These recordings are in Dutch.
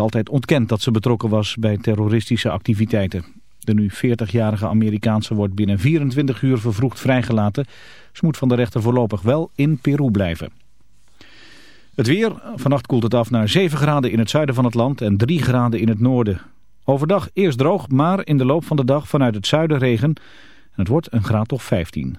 altijd ontkend dat ze betrokken was bij terroristische activiteiten. De nu 40-jarige Amerikaanse wordt binnen 24 uur vervroegd vrijgelaten. Ze moet van de rechter voorlopig wel in Peru blijven. Het weer. Vannacht koelt het af naar 7 graden in het zuiden van het land en 3 graden in het noorden. Overdag eerst droog, maar in de loop van de dag vanuit het zuiden regen. En het wordt een graad of 15.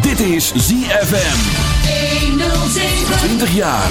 Dit is ZFM. 107. 20 jaar.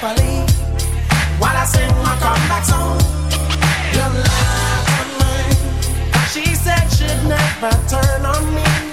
while I sing my comeback song. Your mine. She said she'd never turn on me.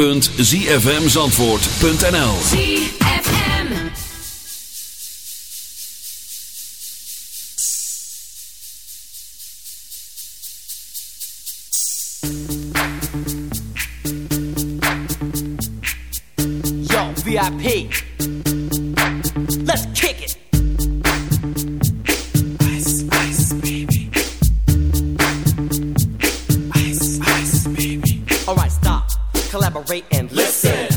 www.zfmzandvoort.nl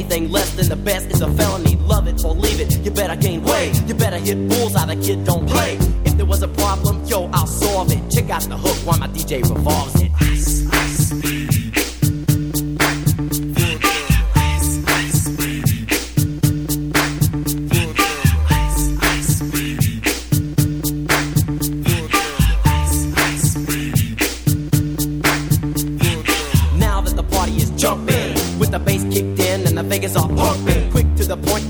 Anything less than the best is a felony. Love it or leave it. You better gain weight. You better hit bulls out of kid don't play. If there was a problem, yo, I'll solve it. Check out the hook while my DJ revolves it.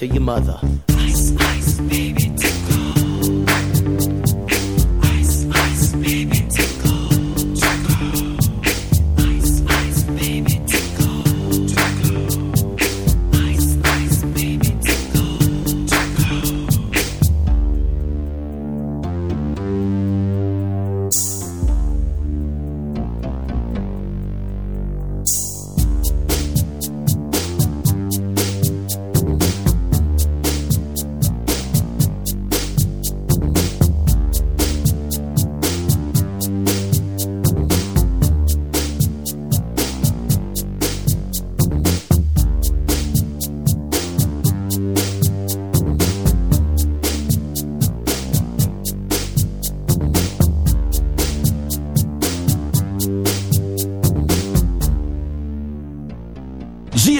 To your mother.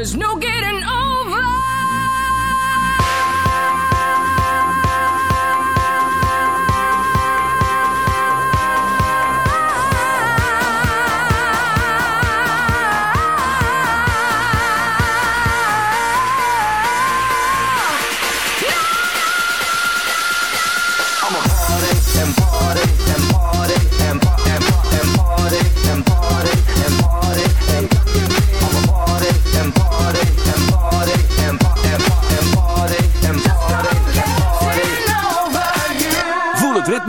There's no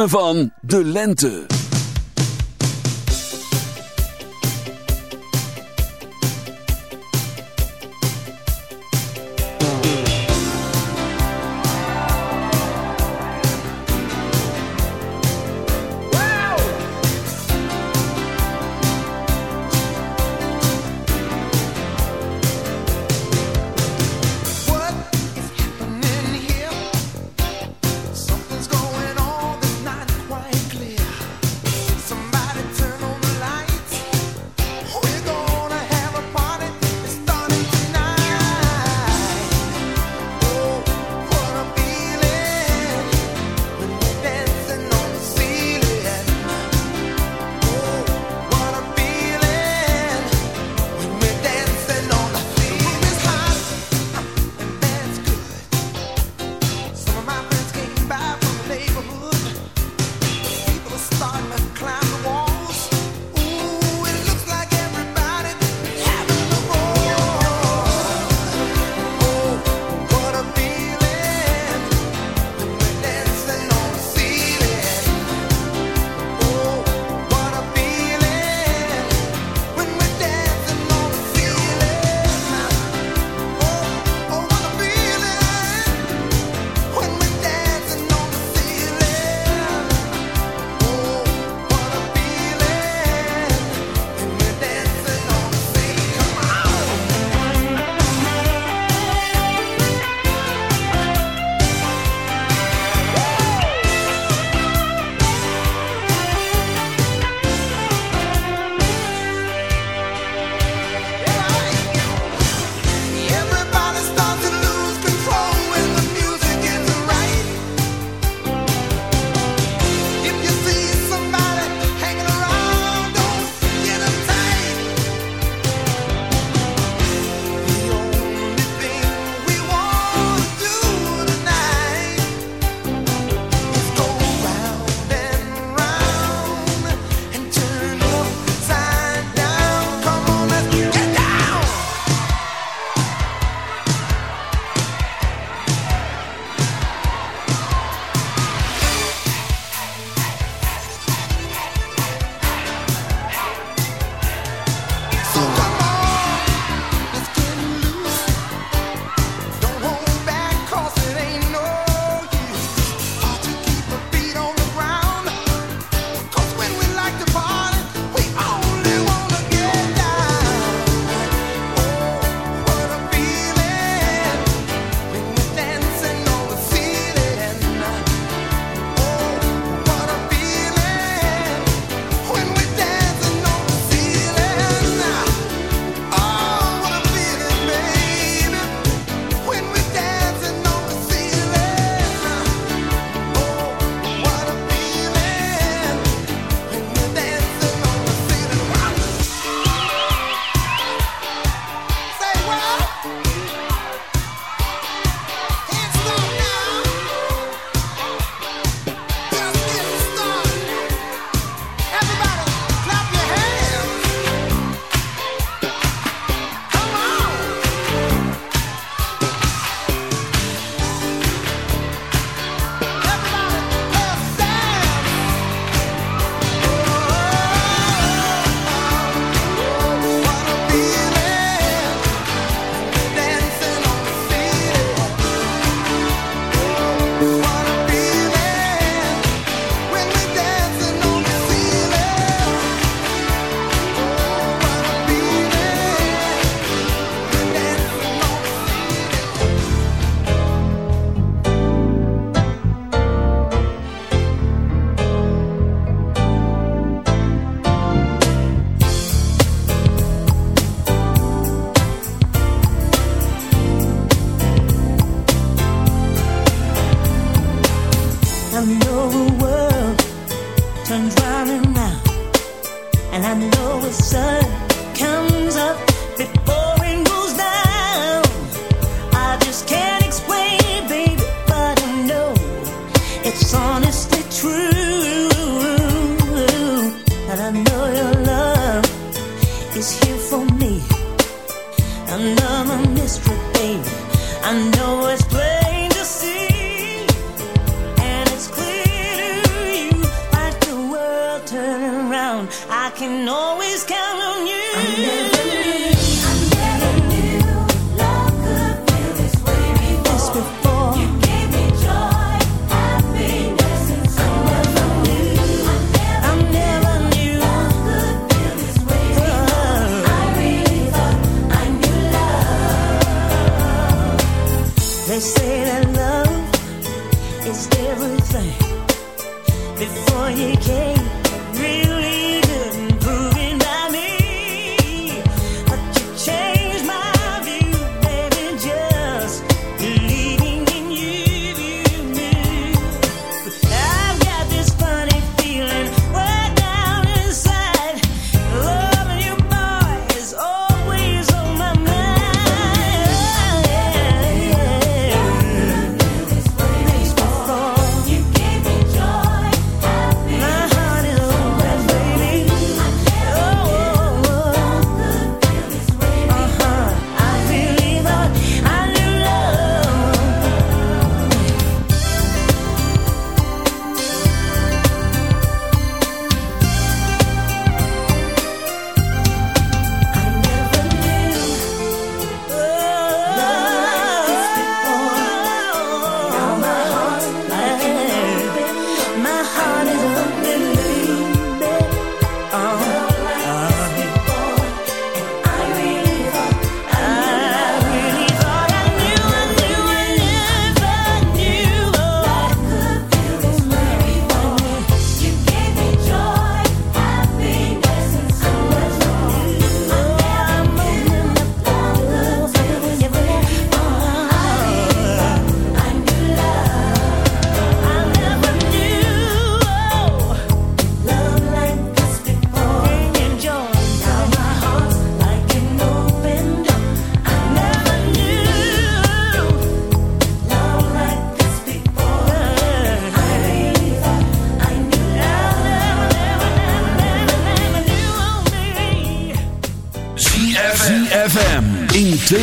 van de lente.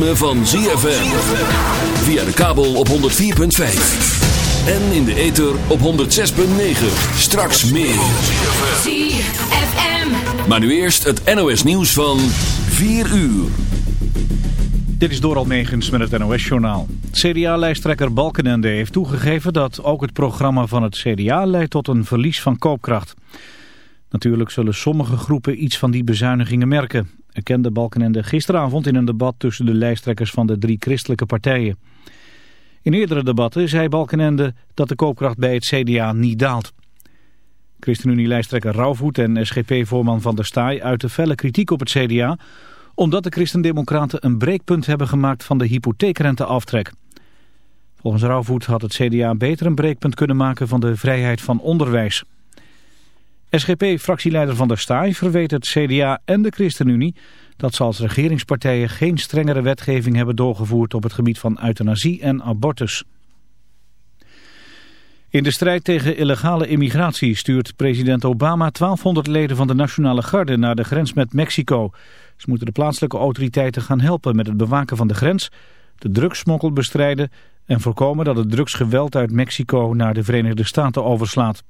Ritme van ZFM. Via de kabel op 104.5. En in de ether op 106.9. Straks meer. ZFM. Maar nu eerst het NOS nieuws van 4 uur. Dit is Doral Megens met het NOS-journaal. CDA-lijsttrekker Balkenende heeft toegegeven dat ook het programma van het CDA leidt tot een verlies van koopkracht. Natuurlijk zullen sommige groepen iets van die bezuinigingen merken, erkende Balkenende gisteravond in een debat tussen de lijsttrekkers van de drie christelijke partijen. In eerdere debatten zei Balkenende dat de koopkracht bij het CDA niet daalt. ChristenUnie-lijsttrekker Rauwvoet en SGP-voorman Van der Staaij uiten felle kritiek op het CDA... omdat de Christendemocraten een breekpunt hebben gemaakt van de hypotheekrenteaftrek. Volgens Rauwvoet had het CDA beter een breekpunt kunnen maken van de vrijheid van onderwijs. SGP-fractieleider Van der Staaij verweet het CDA en de ChristenUnie... dat ze als regeringspartijen geen strengere wetgeving hebben doorgevoerd op het gebied van euthanasie en abortus. In de strijd tegen illegale immigratie stuurt president Obama 1200 leden van de Nationale Garde naar de grens met Mexico. Ze moeten de plaatselijke autoriteiten gaan helpen met het bewaken van de grens, de drugssmokkel bestrijden en voorkomen dat het drugsgeweld uit Mexico naar de Verenigde Staten overslaat.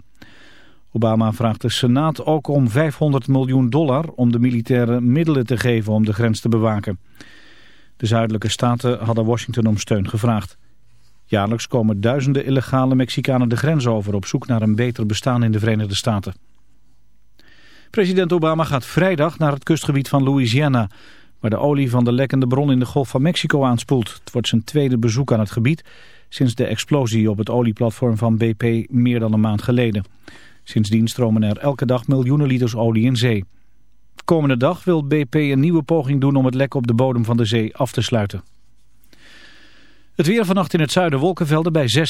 Obama vraagt de Senaat ook om 500 miljoen dollar om de militaire middelen te geven om de grens te bewaken. De zuidelijke staten hadden Washington om steun gevraagd. Jaarlijks komen duizenden illegale Mexicanen de grens over op zoek naar een beter bestaan in de Verenigde Staten. President Obama gaat vrijdag naar het kustgebied van Louisiana, waar de olie van de lekkende bron in de Golf van Mexico aanspoelt. Het wordt zijn tweede bezoek aan het gebied sinds de explosie op het olieplatform van BP meer dan een maand geleden. Sindsdien stromen er elke dag miljoenen liters olie in zee. Komende dag wil BP een nieuwe poging doen om het lek op de bodem van de zee af te sluiten. Het weer vannacht in het zuiden wolkenvelden bij 6.